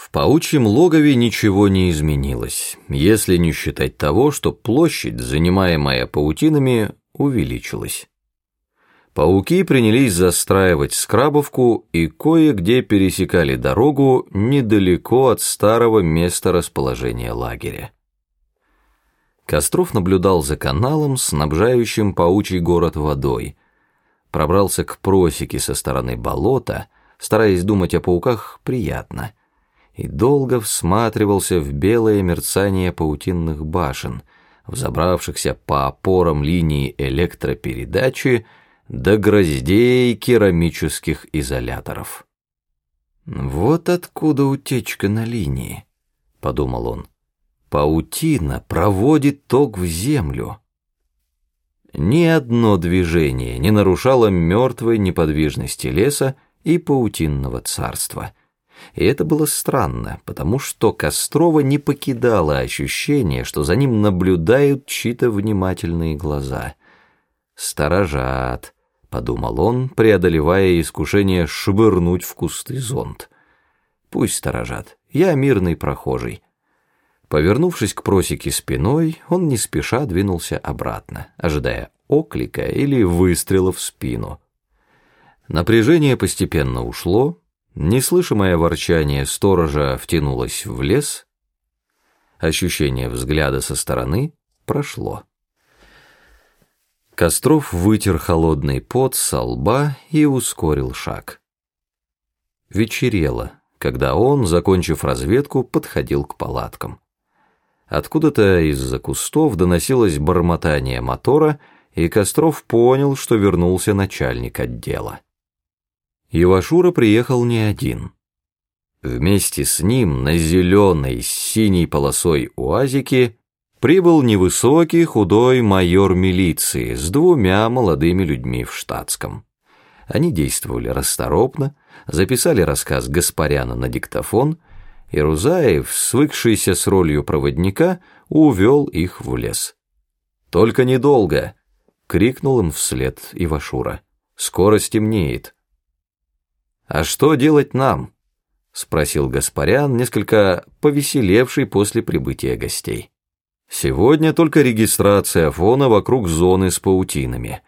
В паучьем логове ничего не изменилось, если не считать того, что площадь, занимаемая паутинами, увеличилась. Пауки принялись застраивать скрабовку и кое-где пересекали дорогу недалеко от старого места расположения лагеря. Костров наблюдал за каналом, снабжающим паучий город водой, пробрался к просеке со стороны болота, стараясь думать о пауках приятно, и долго всматривался в белое мерцание паутинных башен, взобравшихся по опорам линии электропередачи до гроздей керамических изоляторов. «Вот откуда утечка на линии», — подумал он. «Паутина проводит ток в землю». Ни одно движение не нарушало мертвой неподвижности леса и паутинного царства. И это было странно, потому что Кострова не покидало ощущение, что за ним наблюдают чьи-то внимательные глаза. «Сторожат», — подумал он, преодолевая искушение швырнуть в кусты зонт. «Пусть сторожат, я мирный прохожий». Повернувшись к просеке спиной, он не спеша двинулся обратно, ожидая оклика или выстрела в спину. Напряжение постепенно ушло, неслышимое ворчание сторожа втянулось в лес, ощущение взгляда со стороны прошло. Костров вытер холодный пот со лба и ускорил шаг. Вечерело, когда он, закончив разведку, подходил к палаткам. Откуда-то из-за кустов доносилось бормотание мотора, и Костров понял, что вернулся начальник отдела. Ивашура приехал не один. Вместе с ним на зеленой с синей полосой уазике прибыл невысокий худой майор милиции с двумя молодыми людьми в штатском. Они действовали расторопно, записали рассказ Гаспаряна на диктофон, и Рузаев, свыкшийся с ролью проводника, увел их в лес. «Только недолго!» — крикнул им вслед Ивашура. «Скоро стемнеет». «А что делать нам?» — спросил Гаспарян, несколько повеселевший после прибытия гостей. Сегодня только регистрация фона вокруг зоны с паутинами.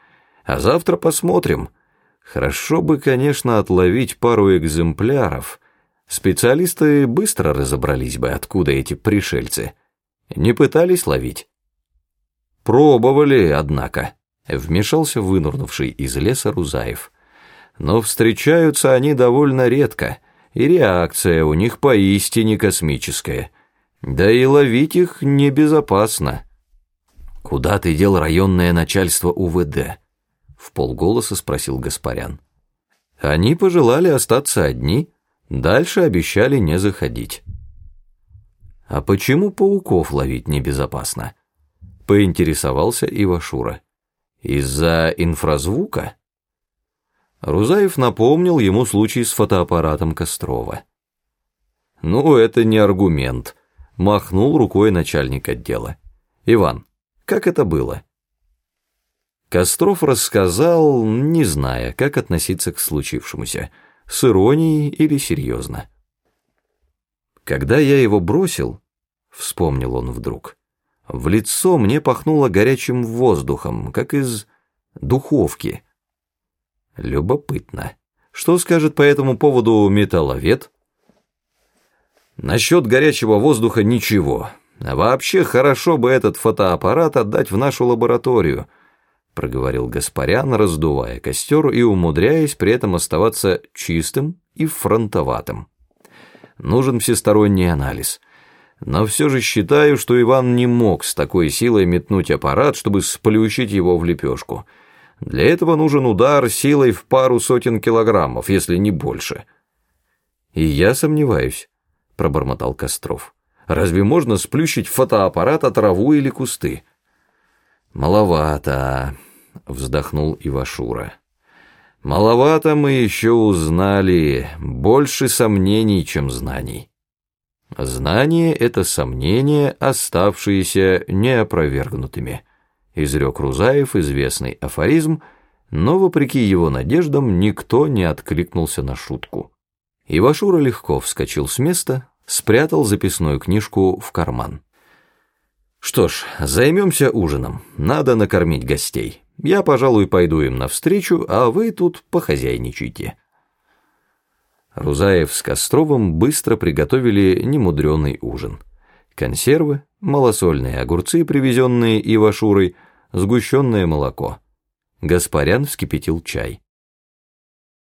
А завтра посмотрим. Хорошо бы, конечно, отловить пару экземпляров. Специалисты быстро разобрались бы, откуда эти пришельцы. Не пытались ловить? Пробовали, однако. Вмешался вынурнувший из леса Рузаев. Но встречаются они довольно редко, и реакция у них поистине космическая — да и ловить их небезопасно. Куда ты дел районное начальство УВД? В полголоса спросил Гаспарян. Они пожелали остаться одни, дальше обещали не заходить. А почему пауков ловить небезопасно? Поинтересовался Ивашура. Из-за инфразвука? Рузаев напомнил ему случай с фотоаппаратом Кострова. «Ну, это не аргумент», махнул рукой начальник отдела. «Иван, как это было?» Костров рассказал, не зная, как относиться к случившемуся, с иронией или серьезно. «Когда я его бросил», — вспомнил он вдруг, — «в лицо мне пахнуло горячим воздухом, как из духовки». Любопытно. Что скажет по этому поводу металловед? Насчет горячего воздуха ничего. Вообще хорошо бы этот фотоаппарат отдать в нашу лабораторию, проговорил Гаспарян, раздувая костер и умудряясь при этом оставаться чистым и фронтоватым. Нужен всесторонний анализ. Но все же считаю, что Иван не мог с такой силой метнуть аппарат, чтобы сплющить его в лепешку. Для этого нужен удар силой в пару сотен килограммов, если не больше. И я сомневаюсь пробормотал Костров. «Разве можно сплющить фотоаппарат от траву или кусты?» «Маловато», — вздохнул Ивашура. «Маловато мы еще узнали, больше сомнений, чем знаний». «Знание — это сомнения, оставшиеся неопровергнутыми», — изрек Рузаев известный афоризм, но, вопреки его надеждам, никто не откликнулся на шутку. Ивашура легко вскочил с места, спрятал записную книжку в карман. Что ж, займемся ужином. Надо накормить гостей. Я, пожалуй, пойду им навстречу, а вы тут похозяйничайте. Рузаев с Костровым быстро приготовили немудрёный ужин. Консервы, малосольные огурцы, привезенные Ивашурой, сгущенное молоко. Гаспарян вскипятил чай.